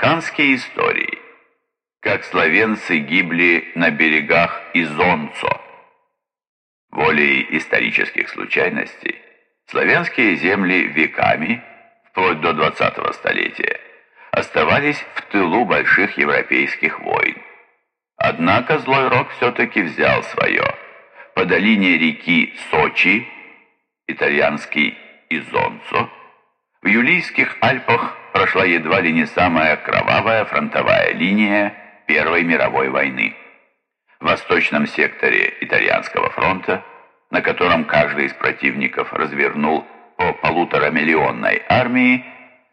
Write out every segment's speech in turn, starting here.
Балканские истории. Как славянцы гибли на берегах Изонцо. Волей исторических случайностей славянские земли веками, вплоть до 20-го столетия, оставались в тылу больших европейских войн. Однако злой рок все-таки взял свое. По долине реки Сочи, итальянский Изонцо, в Юлийских Альпах прошла едва ли не самая кровавая фронтовая линия Первой мировой войны. В восточном секторе итальянского фронта, на котором каждый из противников развернул по полуторамиллионной армии,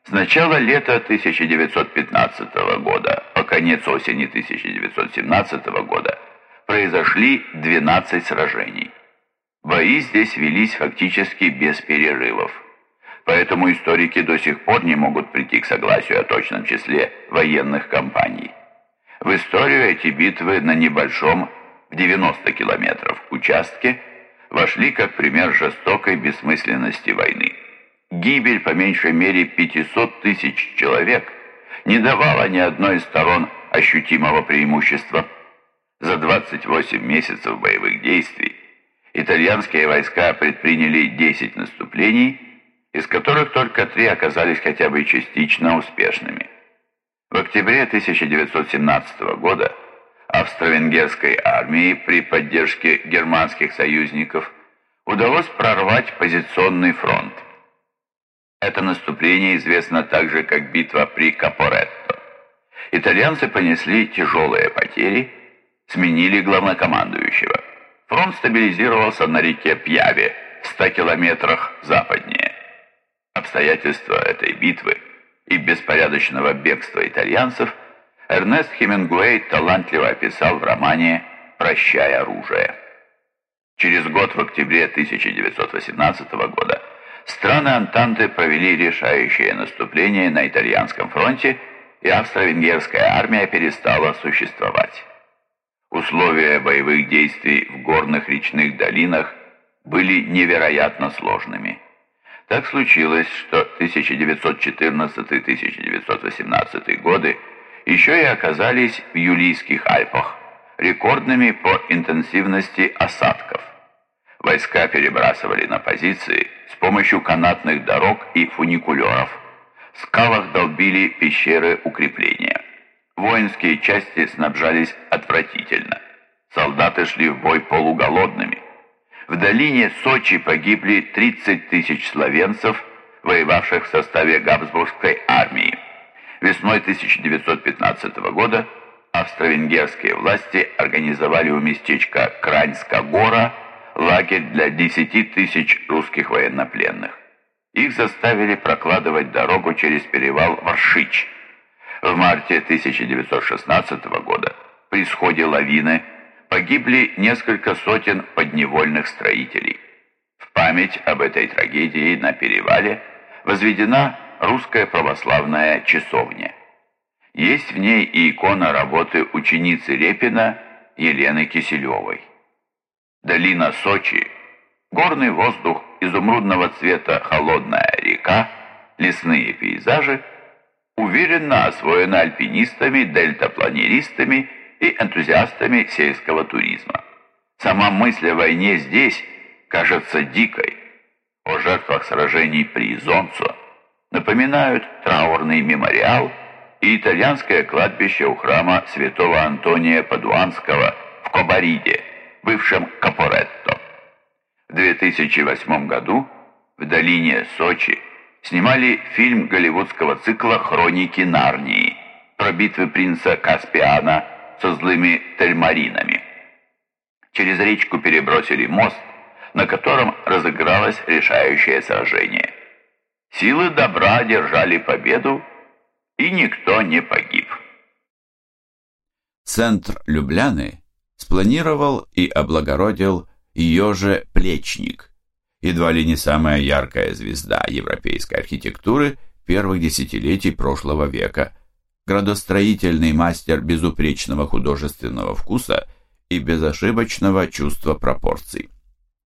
с начала лета 1915 года по конец осени 1917 года произошли 12 сражений. Бои здесь велись фактически без перерывов. Поэтому историки до сих пор не могут прийти к согласию о точном числе военных кампаний. В историю эти битвы на небольшом, в 90 километров, участке вошли как пример жестокой бессмысленности войны. Гибель по меньшей мере 500 тысяч человек не давала ни одной из сторон ощутимого преимущества. За 28 месяцев боевых действий итальянские войска предприняли 10 наступлений, из которых только три оказались хотя бы частично успешными. В октябре 1917 года австро-венгерской армии при поддержке германских союзников удалось прорвать позиционный фронт. Это наступление известно также как битва при Капоретто. Итальянцы понесли тяжелые потери, сменили главнокомандующего. Фронт стабилизировался на реке Пьяве, в 100 километрах западнее. Обстоятельства этой битвы и беспорядочного бегства итальянцев Эрнест Хемингуэй талантливо описал в романе «Прощай оружие». Через год, в октябре 1918 года, страны Антанты провели решающее наступление на итальянском фронте, и австро-венгерская армия перестала существовать. Условия боевых действий в горных речных долинах были невероятно сложными. Так случилось, что 1914-1918 годы еще и оказались в Юлийских Альпах, рекордными по интенсивности осадков. Войска перебрасывали на позиции с помощью канатных дорог и фуникулеров. В скалах долбили пещеры укрепления. Воинские части снабжались отвратительно. Солдаты шли в бой полуголодными. В долине Сочи погибли 30 тысяч словенцев, воевавших в составе Габсбургской армии. Весной 1915 года австро-венгерские власти организовали у местечка Краньска-Гора лагерь для 10 тысяч русских военнопленных. Их заставили прокладывать дорогу через перевал Варшич – в марте 1916 года при сходе лавины погибли несколько сотен подневольных строителей. В память об этой трагедии на перевале возведена русская православная часовня. Есть в ней и икона работы ученицы Репина Елены Киселевой. Долина Сочи, горный воздух изумрудного цвета холодная река, лесные пейзажи – уверенно освоена альпинистами, дельтапланеристами и энтузиастами сельского туризма. Сама мысль о войне здесь кажется дикой. О жертвах сражений при Изонцо напоминают траурный мемориал и итальянское кладбище у храма святого Антония Падуанского в Кобариде, бывшем Капоретто. В 2008 году в долине Сочи снимали фильм голливудского цикла «Хроники Нарнии» про битвы принца Каспиана со злыми тельмаринами. Через речку перебросили мост, на котором разыгралось решающее сражение. Силы добра держали победу, и никто не погиб. Центр Любляны спланировал и облагородил ее же Плечник – едва ли не самая яркая звезда европейской архитектуры первых десятилетий прошлого века, градостроительный мастер безупречного художественного вкуса и безошибочного чувства пропорций.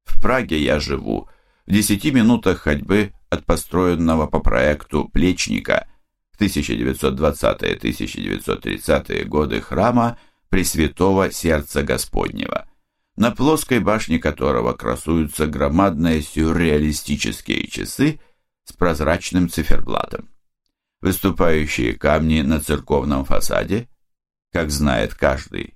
В Праге я живу в десяти минутах ходьбы от построенного по проекту Плечника, в 1920-1930-е годы храма Пресвятого Сердца Господнего, на плоской башне которого красуются громадные сюрреалистические часы с прозрачным циферблатом. Выступающие камни на церковном фасаде, как знает каждый,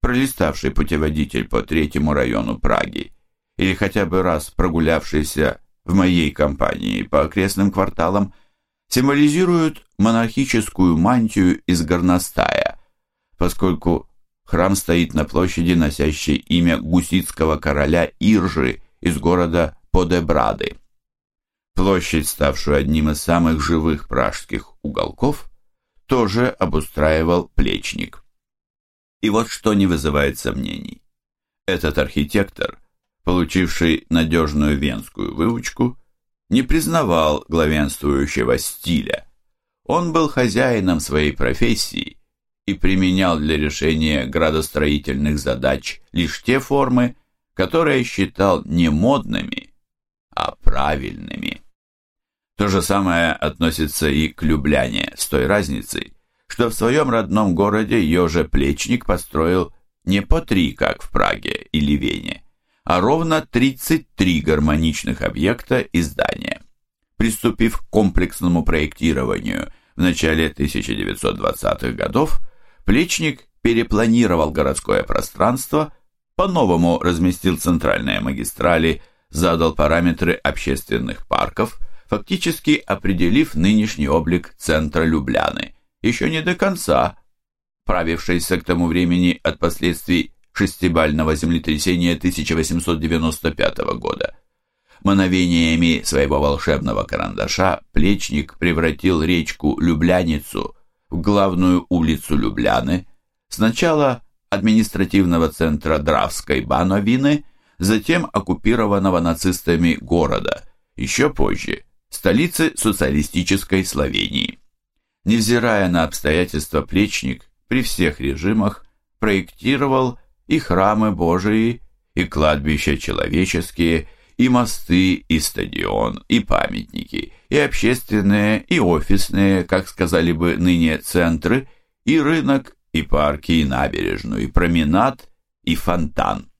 пролиставший путеводитель по третьему району Праги или хотя бы раз прогулявшийся в моей компании по окрестным кварталам, символизируют монархическую мантию из горностая, поскольку храм стоит на площади, носящей имя гуситского короля Иржи из города Подебрады. Площадь, ставшую одним из самых живых пражских уголков, тоже обустраивал плечник. И вот что не вызывает сомнений. Этот архитектор, получивший надежную венскую выучку, не признавал главенствующего стиля. Он был хозяином своей профессии и применял для решения градостроительных задач лишь те формы, которые считал не модными, а правильными. То же самое относится и к Любляне, с той разницей, что в своем родном городе ее же Плечник построил не по три, как в Праге или Вене, а ровно 33 гармоничных объекта и здания. Приступив к комплексному проектированию в начале 1920-х годов, Плечник перепланировал городское пространство, по-новому разместил центральные магистрали, задал параметры общественных парков, фактически определив нынешний облик центра Любляны – еще не до конца, правившийся к тому времени от последствий шестибального землетрясения 1895 года. Мановениями своего волшебного карандаша Плечник превратил речку Любляницу в главную улицу Любляны, сначала административного центра Дравской Бановины, затем оккупированного нацистами города, еще позже, столицы социалистической Словении. Невзирая на обстоятельства, Плечник при всех режимах проектировал и храмы Божии, и кладбища человеческие, и мосты, и стадион, и памятники, и общественные, и офисные, как сказали бы ныне, центры, и рынок, и парки, и набережную, и променад, и фонтан.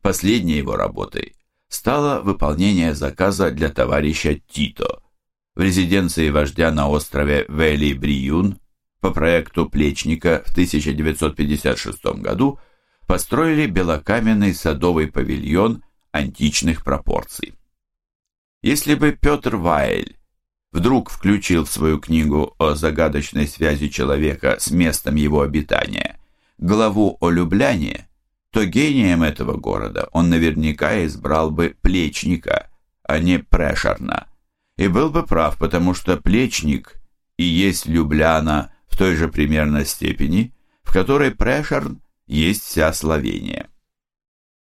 Последней его работой стало выполнение заказа для товарища Тито – в резиденции вождя на острове Вели-Бриюн по проекту Плечника в 1956 году построили белокаменный садовый павильон античных пропорций. Если бы Петр Вайль вдруг включил в свою книгу о загадочной связи человека с местом его обитания главу о Любляне, то гением этого города он наверняка избрал бы Плечника, а не Прешарна, и был бы прав, потому что Плечник и есть Любляна в той же примерно степени, в которой Прешерн есть вся Словения.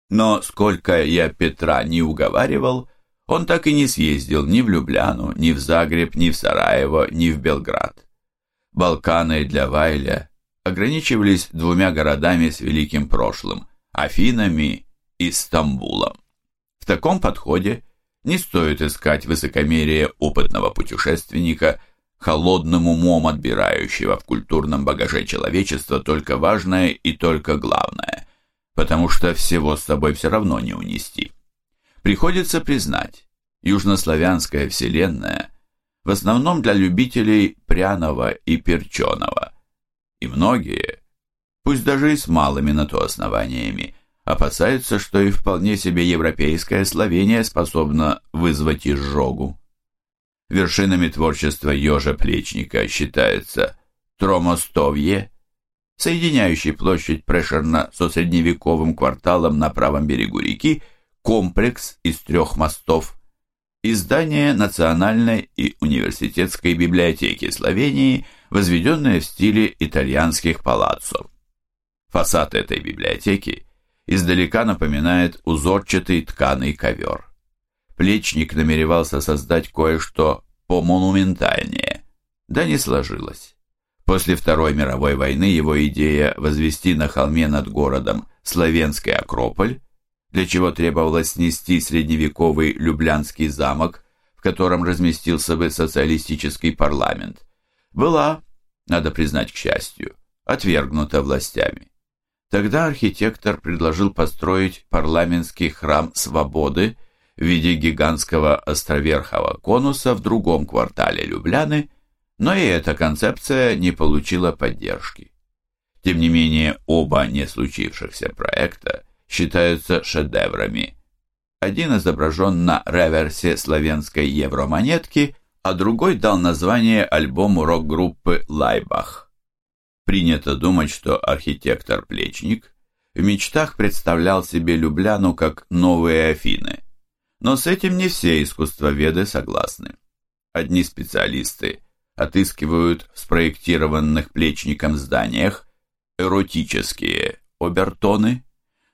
Но сколько я Петра не уговаривал, он так и не съездил ни в Любляну, ни в Загреб, ни в Сараево, ни в Белград. Балканы для Вайля ограничивались двумя городами с великим прошлым – Афинами и Стамбулом. В таком подходе не стоит искать высокомерие опытного путешественника, холодным умом отбирающего в культурном багаже человечества только важное и только главное, потому что всего с собой все равно не унести. Приходится признать, южнославянская вселенная в основном для любителей пряного и перченого, и многие, пусть даже и с малыми на то основаниями, опасаются, что и вполне себе европейское словение способно вызвать изжогу. Вершинами творчества ежа-плечника считается Тромостовье, соединяющий площадь Прешерна со средневековым кварталом на правом берегу реки, комплекс из трех мостов, издание Национальной и университетской библиотеки Словении, возведенное в стиле итальянских палаццо. Фасад этой библиотеки издалека напоминает узорчатый тканый ковер. Плечник намеревался создать кое-что помонументальнее, да не сложилось. После Второй мировой войны его идея возвести на холме над городом Славянский Акрополь, для чего требовалось снести средневековый Люблянский замок, в котором разместился бы социалистический парламент, была, надо признать к счастью, отвергнута властями. Тогда архитектор предложил построить парламентский храм свободы в виде гигантского островерхого конуса в другом квартале Любляны, но и эта концепция не получила поддержки. Тем не менее, оба не случившихся проекта считаются шедеврами. Один изображен на реверсе славянской евромонетки, а другой дал название альбому рок-группы «Лайбах». Принято думать, что архитектор-плечник в мечтах представлял себе Любляну как новые Афины. Но с этим не все искусствоведы согласны. Одни специалисты отыскивают в спроектированных плечником зданиях эротические обертоны,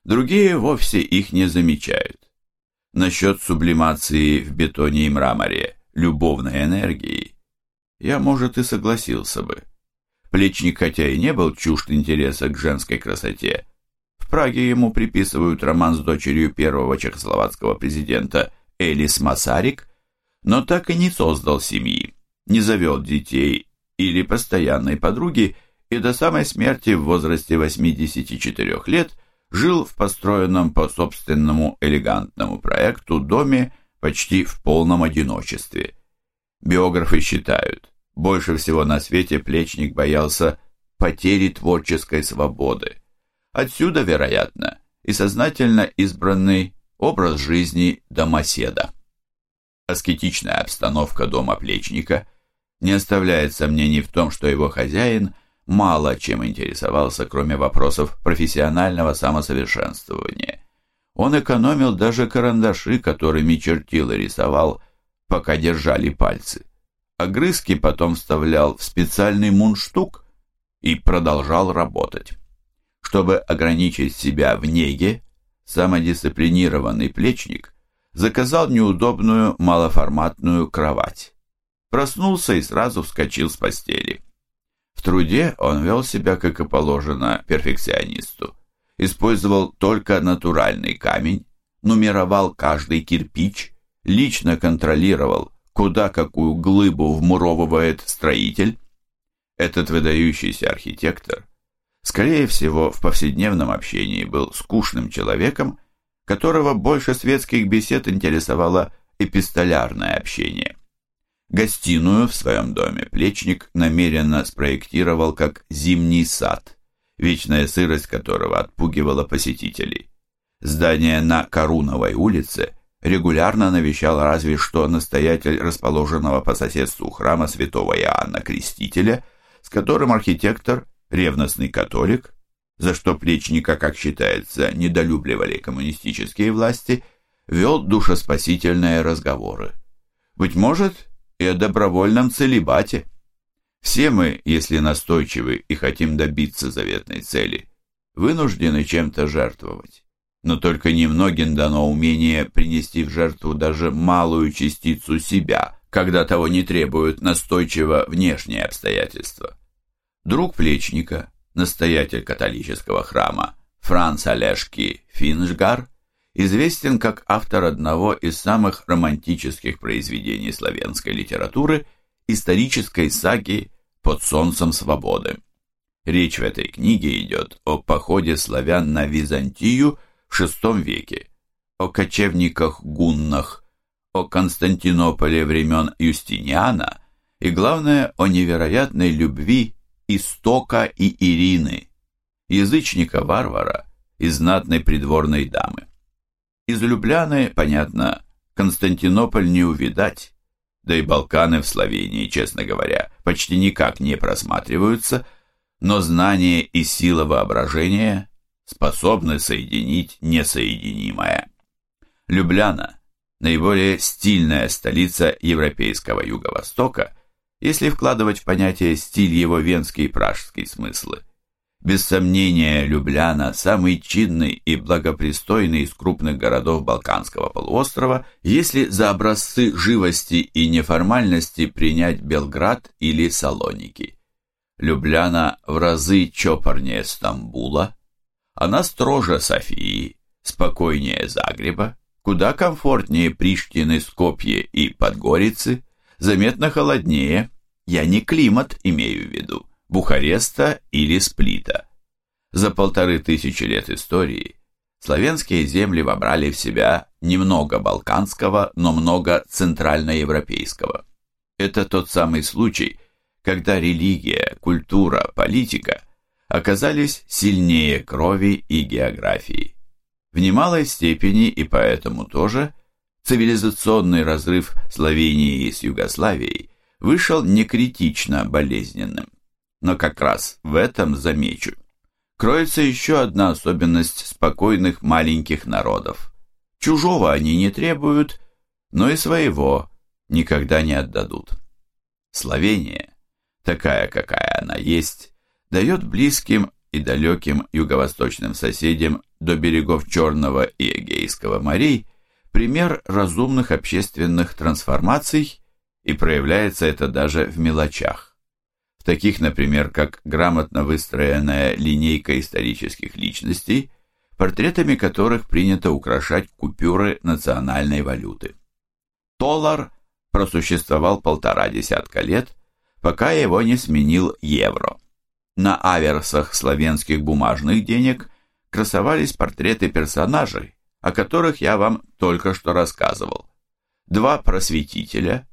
другие вовсе их не замечают. Насчет сублимации в бетоне и мраморе любовной энергии я, может, и согласился бы. Плечник хотя и не был чужд интереса к женской красоте, в Праге ему приписывают роман с дочерью первого чехословацкого президента Элис Масарик, но так и не создал семьи, не завел детей или постоянной подруги и до самой смерти в возрасте 84 лет жил в построенном по собственному элегантному проекту доме почти в полном одиночестве. Биографы считают, больше всего на свете Плечник боялся потери творческой свободы. Отсюда, вероятно, и сознательно избранный образ жизни домоседа. Аскетичная обстановка дома Плечника не оставляет сомнений в том, что его хозяин мало чем интересовался, кроме вопросов профессионального самосовершенствования. Он экономил даже карандаши, которыми чертил и рисовал, пока держали пальцы огрызки потом вставлял в специальный мундштук и продолжал работать. Чтобы ограничить себя в неге, самодисциплинированный плечник заказал неудобную малоформатную кровать. Проснулся и сразу вскочил с постели. В труде он вел себя, как и положено, перфекционисту. Использовал только натуральный камень, нумеровал каждый кирпич, лично контролировал, куда какую глыбу вмуровывает строитель. Этот выдающийся архитектор, скорее всего, в повседневном общении был скучным человеком, которого больше светских бесед интересовало эпистолярное общение. Гостиную в своем доме Плечник намеренно спроектировал как зимний сад, вечная сырость которого отпугивала посетителей. Здание на Коруновой улице – регулярно навещал разве что настоятель расположенного по соседству храма святого Иоанна Крестителя, с которым архитектор, ревностный католик, за что Плечника, как считается, недолюбливали коммунистические власти, вел душеспасительные разговоры. Быть может, и о добровольном целебате. Все мы, если настойчивы и хотим добиться заветной цели, вынуждены чем-то жертвовать но только немногим дано умение принести в жертву даже малую частицу себя, когда того не требуют настойчиво внешние обстоятельства. Друг Плечника, настоятель католического храма Франц Олешки Финшгар, известен как автор одного из самых романтических произведений славянской литературы исторической саги «Под солнцем свободы». Речь в этой книге идет о походе славян на Византию – VI веке, о кочевниках-гуннах, о Константинополе времен Юстиниана и, главное, о невероятной любви Истока и Ирины, язычника-варвара и знатной придворной дамы. Из Любляны, понятно, Константинополь не увидать, да и Балканы в Словении, честно говоря, почти никак не просматриваются, но знание и сила воображения способны соединить несоединимое. Любляна – наиболее стильная столица европейского юго-востока, если вкладывать в понятие стиль его венский и пражский смыслы. Без сомнения, Любляна – самый чинный и благопристойный из крупных городов Балканского полуострова, если за образцы живости и неформальности принять Белград или Салоники. Любляна в разы чопорнее Стамбула – она строже Софии, спокойнее Загреба, куда комфортнее Приштины, Скопье и Подгорицы, заметно холоднее, Я не климат имею в виду, Бухареста или Сплита. За полторы тысячи лет истории славянские земли вобрали в себя немного балканского, но много центральноевропейского. Это тот самый случай, когда религия, культура, политика оказались сильнее крови и географии. В немалой степени и поэтому тоже цивилизационный разрыв Словении с Югославией вышел не критично болезненным. Но как раз в этом, замечу, кроется еще одна особенность спокойных маленьких народов. Чужого они не требуют, но и своего никогда не отдадут. Словения, такая, какая она есть, дает близким и далеким юго-восточным соседям до берегов Черного и Эгейского морей пример разумных общественных трансформаций и проявляется это даже в мелочах. В таких, например, как грамотно выстроенная линейка исторических личностей, портретами которых принято украшать купюры национальной валюты. Толлар просуществовал полтора десятка лет, пока его не сменил евро. На аверсах славянских бумажных денег красовались портреты персонажей, о которых я вам только что рассказывал. Два просветителя,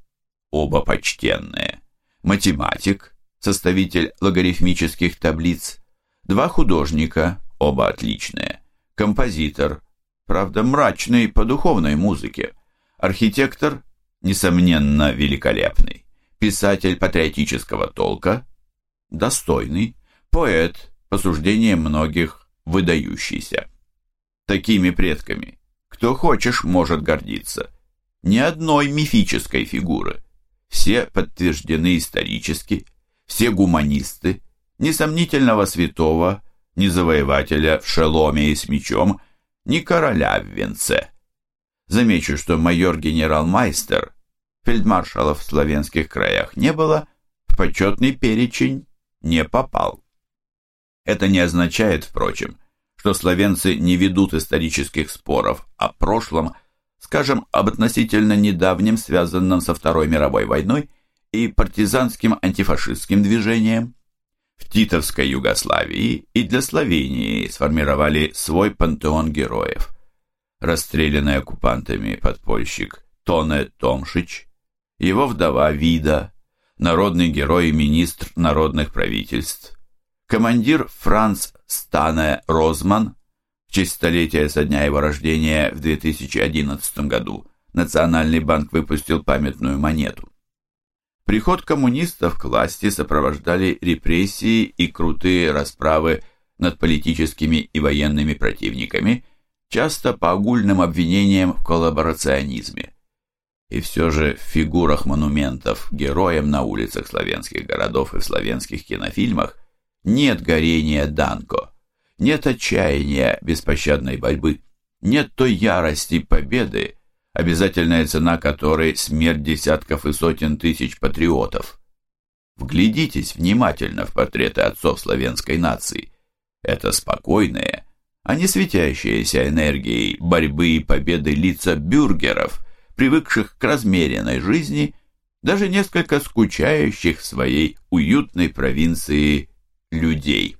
оба почтенные, математик, составитель логарифмических таблиц, два художника, оба отличные, композитор, правда мрачный по духовной музыке, архитектор, несомненно великолепный, писатель патриотического толка, достойный, поэт, по суждениям многих, выдающийся. Такими предками, кто хочешь, может гордиться. Ни одной мифической фигуры. Все подтверждены исторически, все гуманисты, ни сомнительного святого, ни завоевателя в шеломе и с мечом, ни короля в венце. Замечу, что майор-генерал-майстер, фельдмаршалов в славянских краях не было, в почетный перечень не попал. Это не означает, впрочем, что славянцы не ведут исторических споров о прошлом, скажем, об относительно недавнем, связанном со Второй мировой войной и партизанским антифашистским движением. В Титовской Югославии и для Словении сформировали свой пантеон героев. Расстрелянный оккупантами подпольщик Тоне Томшич, его вдова Вида, народный герой и министр народных правительств, командир Франц Стане Розман, в честь столетия со дня его рождения в 2011 году Национальный банк выпустил памятную монету. Приход коммунистов к власти сопровождали репрессии и крутые расправы над политическими и военными противниками, часто по огульным обвинениям в коллаборационизме. И все же в фигурах монументов героям на улицах славянских городов и в славянских кинофильмах нет горения Данко, нет отчаяния беспощадной борьбы, нет той ярости победы, обязательная цена которой смерть десятков и сотен тысяч патриотов. Вглядитесь внимательно в портреты отцов славянской нации. Это спокойные, а не светящиеся энергией борьбы и победы лица бюргеров – привыкших к размеренной жизни, даже несколько скучающих в своей уютной провинции людей.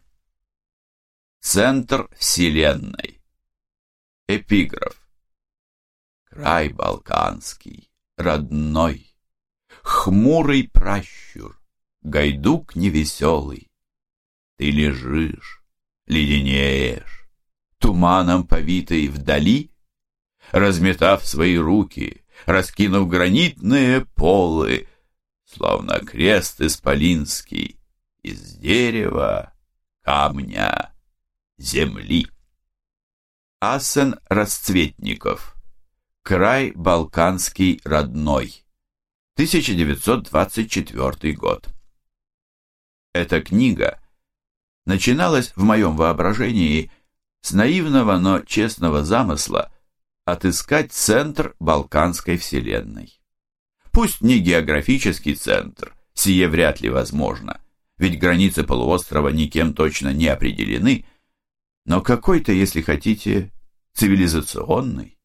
Центр Вселенной. Эпиграф. Край Балканский, родной, Хмурый пращур, гайдук невеселый. Ты лежишь, леденеешь, Туманом повитый вдали, Разметав свои руки, раскинув гранитные полы, словно крест исполинский из дерева, камня, земли. Асен Расцветников. Край Балканский родной. 1924 год. Эта книга начиналась в моем воображении с наивного, но честного замысла отыскать центр Балканской вселенной. Пусть не географический центр, сие вряд ли возможно, ведь границы полуострова никем точно не определены, но какой-то, если хотите, цивилизационный.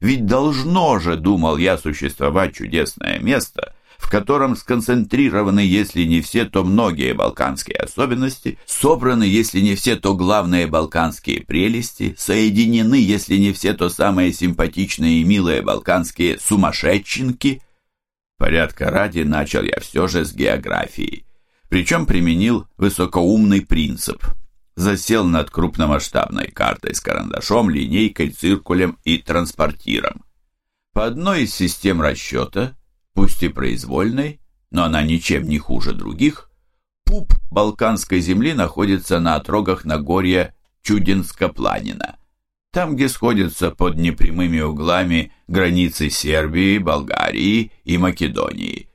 Ведь должно же, думал я, существовать чудесное место, в котором сконцентрированы, если не все, то многие балканские особенности, собраны, если не все, то главные балканские прелести, соединены, если не все, то самые симпатичные и милые балканские сумасшедшинки. Порядка ради начал я все же с географии, причем применил высокоумный принцип – засел над крупномасштабной картой с карандашом, линейкой, циркулем и транспортиром. По одной из систем расчета, пусть и произвольной, но она ничем не хуже других, пуп Балканской земли находится на отрогах Нагорья Чудинска-Планина, там, где сходятся под непрямыми углами границы Сербии, Болгарии и Македонии.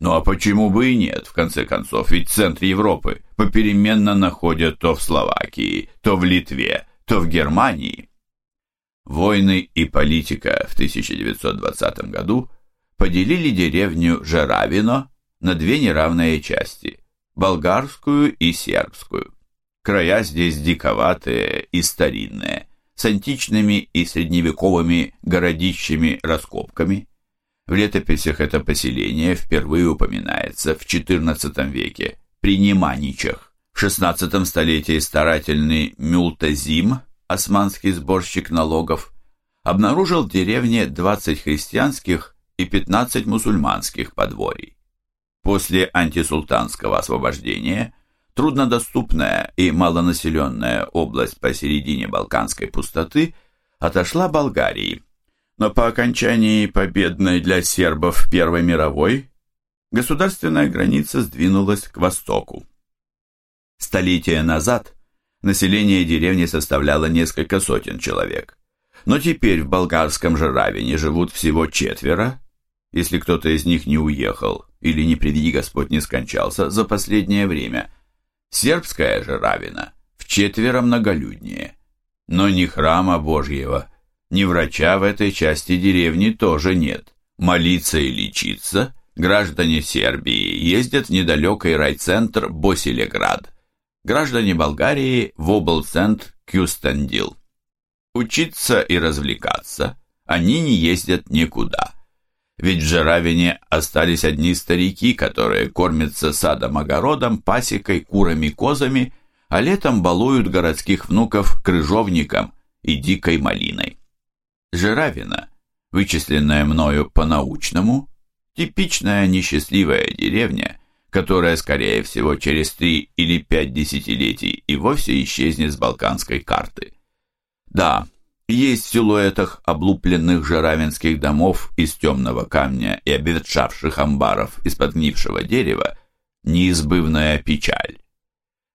Ну а почему бы и нет, в конце концов, ведь центр Европы попеременно находят то в Словакии, то в Литве, то в Германии. Войны и политика в 1920 году поделили деревню Жеравино на две неравные части – болгарскую и сербскую. Края здесь диковатые и старинные, с античными и средневековыми городищами раскопками – в летописях это поселение впервые упоминается в XIV веке при Неманичах. В XVI столетии старательный Мюлтазим, османский сборщик налогов, обнаружил в деревне 20 христианских и 15 мусульманских подворий. После антисултанского освобождения труднодоступная и малонаселенная область посередине Балканской пустоты отошла Болгарии – но по окончании победной для сербов Первой мировой государственная граница сдвинулась к востоку. Столетия назад население деревни составляло несколько сотен человек, но теперь в болгарском же Равине живут всего четверо, если кто-то из них не уехал или, не приведи Господь, не скончался за последнее время. Сербская же Равина в четверо многолюднее, но ни храма Божьего – ни врача в этой части деревни тоже нет. Молиться и лечиться граждане Сербии ездят в недалекий райцентр Босилеград, граждане Болгарии в облцентр Кюстендил. Учиться и развлекаться они не ездят никуда. Ведь в Жаравине остались одни старики, которые кормятся садом-огородом, пасекой, курами-козами, а летом балуют городских внуков крыжовником и дикой малиной. Жиравина, вычисленная мною по-научному, типичная несчастливая деревня, которая, скорее всего, через три или пять десятилетий и вовсе исчезнет с балканской карты. Да, есть в силуэтах облупленных жаравинских домов из темного камня и обветшавших амбаров из подгнившего дерева неизбывная печаль.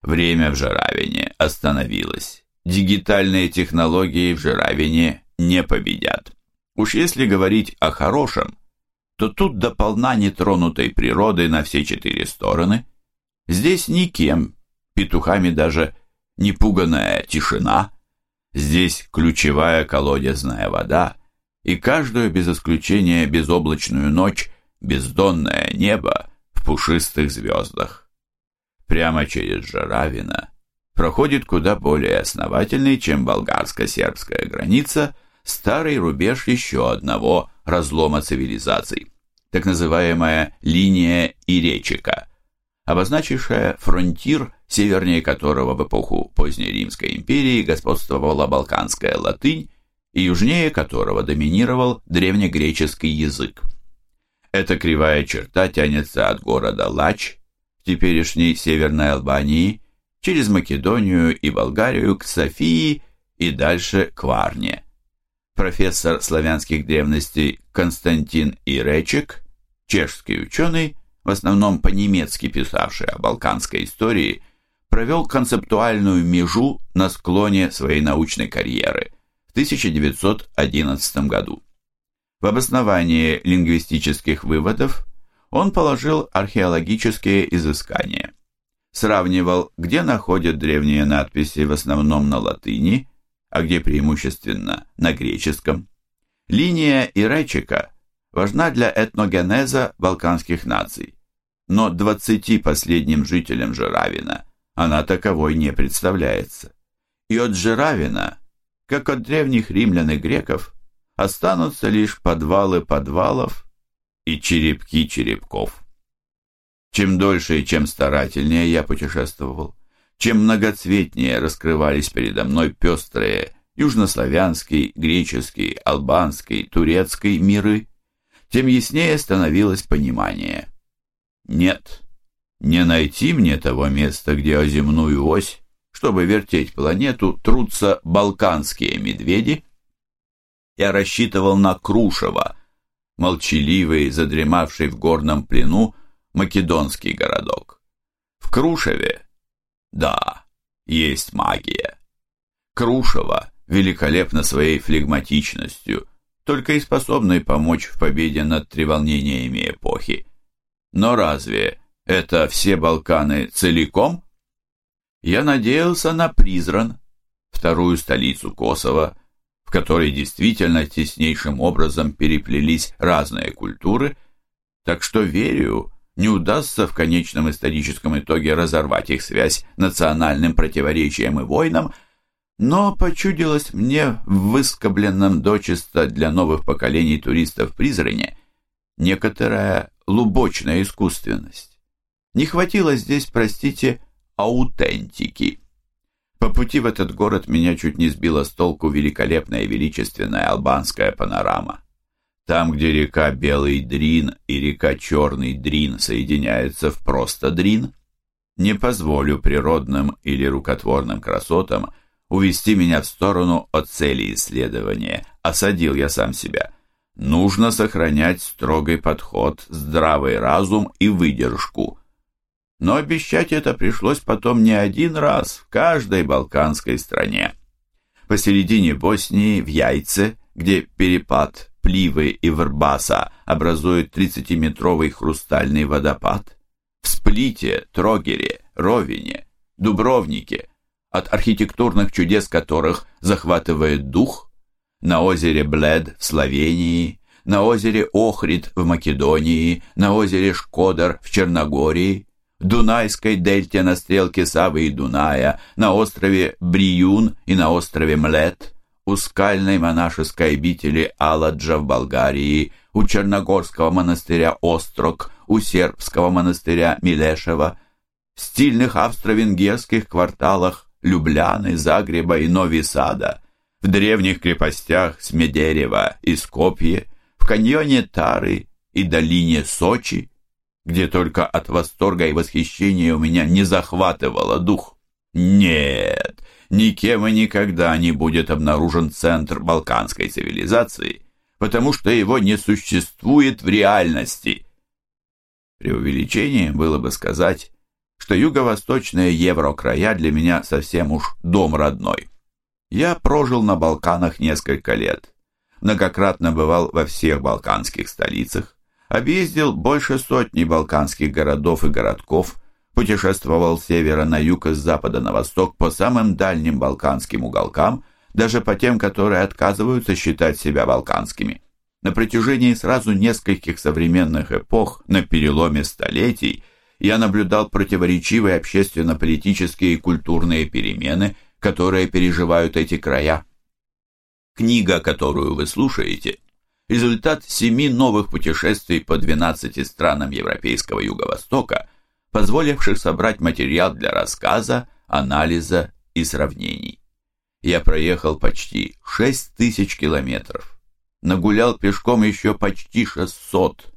Время в Жаравине остановилось. Дигитальные технологии в Жаравине не победят. Уж если говорить о хорошем, то тут до полна нетронутой природы на все четыре стороны. Здесь никем, петухами даже не пуганная тишина. Здесь ключевая колодезная вода, и каждую без исключения безоблачную ночь бездонное небо в пушистых звездах. Прямо через Жаравина проходит куда более основательный, чем болгарско-сербская граница, старый рубеж еще одного разлома цивилизаций, так называемая линия Иречика, обозначившая фронтир, севернее которого в эпоху поздней Римской империи господствовала балканская латынь и южнее которого доминировал древнегреческий язык. Эта кривая черта тянется от города Лач в теперешней Северной Албании через Македонию и Болгарию к Софии и дальше к Варне профессор славянских древностей Константин Иречек, чешский ученый, в основном по-немецки писавший о балканской истории, провел концептуальную межу на склоне своей научной карьеры в 1911 году. В обосновании лингвистических выводов он положил археологические изыскания. Сравнивал, где находят древние надписи в основном на латыни – а где преимущественно на греческом. Линия Иречика важна для этногенеза балканских наций, но 20 последним жителям Жиравина она таковой не представляется. И от Жиравина, как от древних римлян и греков, останутся лишь подвалы подвалов и черепки черепков. Чем дольше и чем старательнее я путешествовал, чем многоцветнее раскрывались передо мной пестрые южнославянский, греческий, албанский, турецкий миры, тем яснее становилось понимание. Нет, не найти мне того места, где о земную ось, чтобы вертеть планету, трутся балканские медведи. Я рассчитывал на Крушева, молчаливый, задремавший в горном плену, македонский городок. В Крушеве, да, есть магия. Крушева великолепна своей флегматичностью, только и способной помочь в победе над треволнениями эпохи. Но разве это все Балканы целиком? Я надеялся на Призран, вторую столицу Косово, в которой действительно теснейшим образом переплелись разные культуры, так что верю, не удастся в конечном историческом итоге разорвать их связь национальным противоречием и войнам, но почудилось мне в выскобленном дочисто для новых поколений туристов Призране некоторая лубочная искусственность. Не хватило здесь, простите, аутентики. По пути в этот город меня чуть не сбила с толку великолепная и величественная албанская панорама. Там, где река Белый Дрин и река Черный Дрин соединяются в просто Дрин, не позволю природным или рукотворным красотам увести меня в сторону от цели исследования. Осадил я сам себя. Нужно сохранять строгий подход, здравый разум и выдержку. Но обещать это пришлось потом не один раз в каждой балканской стране. Посередине Боснии, в Яйце, где перепад Пливы и Врбаса образуют 30-метровый хрустальный водопад, в Сплите, Трогере, Ровине, Дубровнике, от архитектурных чудес которых захватывает дух, на озере Блед в Словении, на озере Охрид в Македонии, на озере Шкодар в Черногории, Дунайской дельте на стрелке Савы и Дуная, на острове Бриюн и на острове Млет, у скальной монашеской обители Аладжа в Болгарии, у Черногорского монастыря Острог, у сербского монастыря Милешева, в стильных австро-венгерских кварталах Любляны, Загреба и Нови Сада, в древних крепостях Смедерева и Скопье, в каньоне Тары и долине Сочи, где только от восторга и восхищения у меня не захватывало дух. Нет, никем и никогда не будет обнаружен центр балканской цивилизации, потому что его не существует в реальности. Преувеличением было бы сказать, что юго-восточные еврокрая для меня совсем уж дом родной. Я прожил на Балканах несколько лет, многократно бывал во всех балканских столицах, объездил больше сотни балканских городов и городков, путешествовал с севера на юг и с запада на восток по самым дальним балканским уголкам, даже по тем, которые отказываются считать себя балканскими. На протяжении сразу нескольких современных эпох на переломе столетий я наблюдал противоречивые общественно-политические и культурные перемены, которые переживают эти края. Книга, которую вы слушаете, результат семи новых путешествий по 12 странам Европейского Юго-Востока, позволивших собрать материал для рассказа, анализа и сравнений. Я проехал почти 6 тысяч километров, нагулял пешком еще почти 600.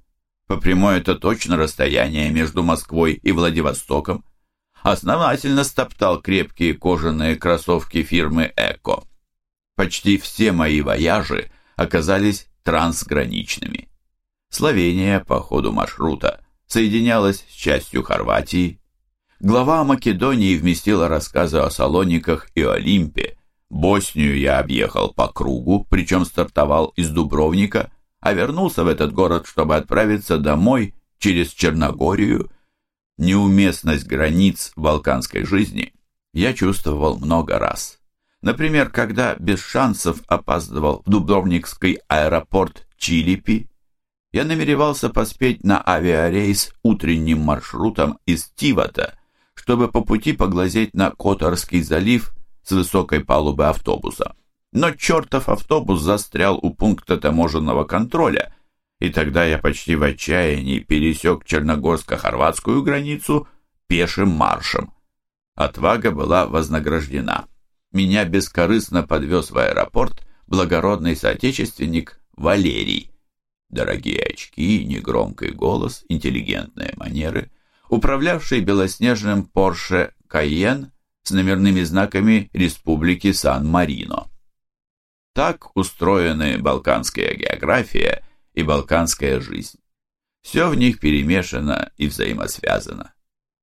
По прямой это точно расстояние между Москвой и Владивостоком. Основательно стоптал крепкие кожаные кроссовки фирмы «Эко». Почти все мои вояжи оказались трансграничными. Словения по ходу маршрута соединялась с частью Хорватии. Глава Македонии вместила рассказы о Салониках и Олимпе. Боснию я объехал по кругу, причем стартовал из Дубровника, а вернулся в этот город, чтобы отправиться домой через Черногорию. Неуместность границ балканской жизни я чувствовал много раз. Например, когда без шансов опаздывал в Дубровникский аэропорт Чилипи, я намеревался поспеть на авиарейс утренним маршрутом из Тивата, чтобы по пути поглазеть на Которский залив с высокой палубы автобуса. Но чертов автобус застрял у пункта таможенного контроля, и тогда я почти в отчаянии пересек черногорско-хорватскую границу пешим маршем. Отвага была вознаграждена. Меня бескорыстно подвез в аэропорт благородный соотечественник Валерий. Дорогие очки, негромкий голос, интеллигентные манеры, управлявший белоснежным Порше Кайен с номерными знаками Республики Сан-Марино. Так устроены балканская география и балканская жизнь. Все в них перемешано и взаимосвязано.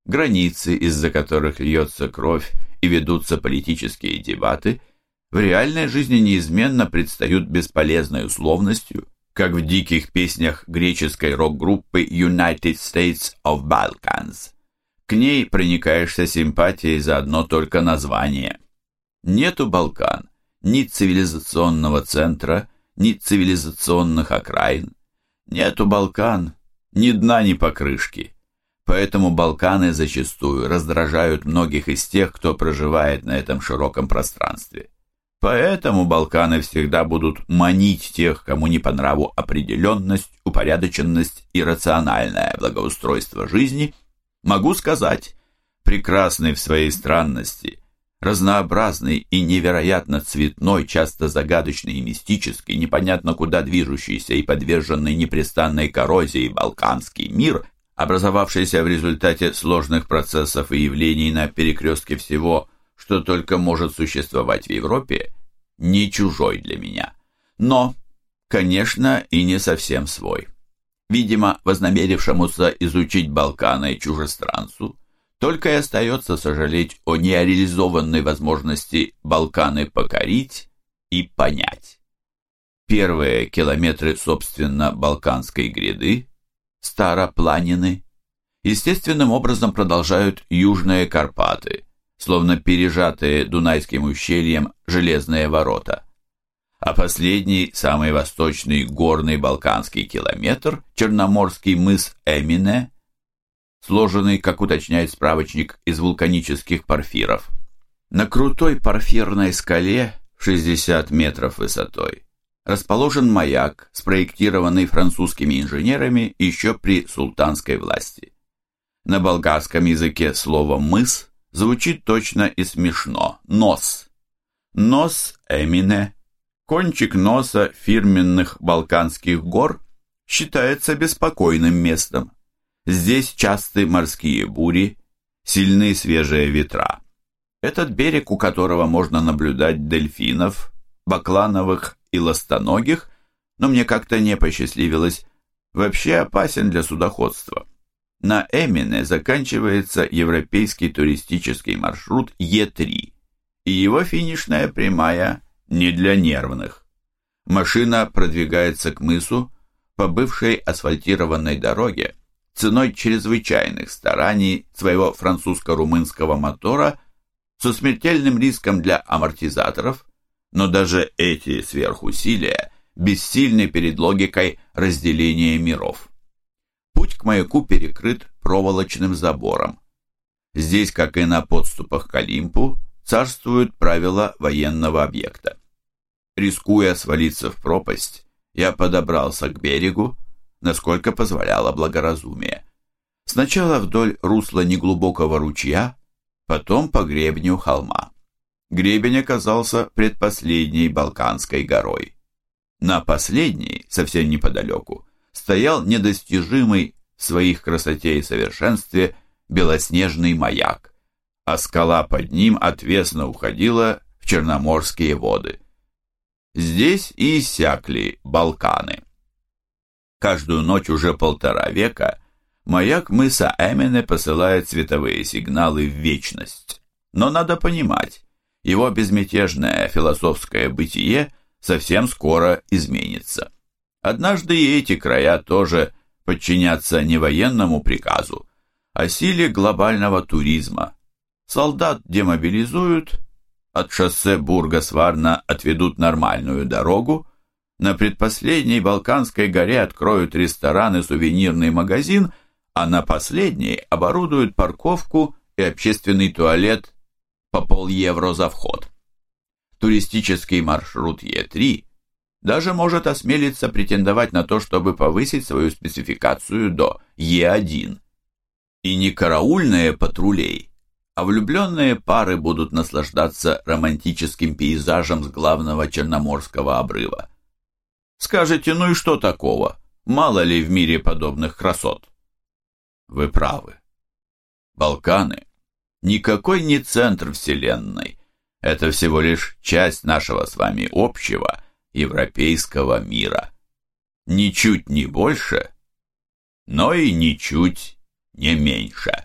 Границы, из-за которых льется кровь и ведутся политические дебаты, в реальной жизни неизменно предстают бесполезной условностью, как в диких песнях греческой рок-группы United States of Balkans. К ней проникаешься симпатией за одно только название. Нету Балкан, ни цивилизационного центра, ни цивилизационных окраин. Нету Балкан, ни дна, ни покрышки. Поэтому Балканы зачастую раздражают многих из тех, кто проживает на этом широком пространстве. Поэтому Балканы всегда будут манить тех, кому не по нраву определенность, упорядоченность и рациональное благоустройство жизни. Могу сказать, прекрасный в своей странности – разнообразный и невероятно цветной, часто загадочный и мистический, непонятно куда движущийся и подверженный непрестанной коррозии балканский мир, образовавшийся в результате сложных процессов и явлений на перекрестке всего, что только может существовать в Европе, не чужой для меня. Но, конечно, и не совсем свой. Видимо, вознамерившемуся изучить Балканы чужестранцу – только и остается сожалеть о нереализованной возможности Балканы покорить и понять. Первые километры, собственно, Балканской гряды, Старопланины, естественным образом продолжают Южные Карпаты, словно пережатые Дунайским ущельем железные ворота. А последний, самый восточный горный балканский километр, Черноморский мыс Эмине, сложенный, как уточняет справочник, из вулканических порфиров. На крутой порфирной скале 60 метров высотой расположен маяк, спроектированный французскими инженерами еще при султанской власти. На болгарском языке слово «мыс» звучит точно и смешно – «нос». Нос Эмине, кончик носа фирменных балканских гор, считается беспокойным местом. Здесь часты морские бури, сильные свежие ветра. Этот берег, у которого можно наблюдать дельфинов, баклановых и ластоногих, но мне как-то не посчастливилось, вообще опасен для судоходства. На Эмине заканчивается европейский туристический маршрут Е3, и его финишная прямая не для нервных. Машина продвигается к мысу по бывшей асфальтированной дороге, ценой чрезвычайных стараний своего французско-румынского мотора со смертельным риском для амортизаторов, но даже эти сверхусилия бессильны перед логикой разделения миров. Путь к маяку перекрыт проволочным забором. Здесь, как и на подступах к Олимпу, царствуют правила военного объекта. Рискуя свалиться в пропасть, я подобрался к берегу, насколько позволяло благоразумие. Сначала вдоль русла неглубокого ручья, потом по гребню холма. Гребень оказался предпоследней Балканской горой. На последней, совсем неподалеку, стоял недостижимый в своих красоте и совершенстве белоснежный маяк, а скала под ним отвесно уходила в Черноморские воды. Здесь и иссякли Балканы. Каждую ночь уже полтора века маяк мыса Эмине посылает световые сигналы в вечность. Но надо понимать, его безмятежное философское бытие совсем скоро изменится. Однажды и эти края тоже подчинятся не военному приказу, а силе глобального туризма. Солдат демобилизуют, от шоссе Бурга-Сварна отведут нормальную дорогу, на предпоследней Балканской горе откроют ресторан и сувенирный магазин, а на последней оборудуют парковку и общественный туалет по полевро за вход. Туристический маршрут Е3 даже может осмелиться претендовать на то, чтобы повысить свою спецификацию до Е1. И не караульные патрулей, а влюбленные пары будут наслаждаться романтическим пейзажем с главного Черноморского обрыва. Скажете, ну и что такого? Мало ли в мире подобных красот? Вы правы. Балканы – никакой не центр Вселенной. Это всего лишь часть нашего с вами общего европейского мира. Ничуть не больше, но и ничуть не меньше.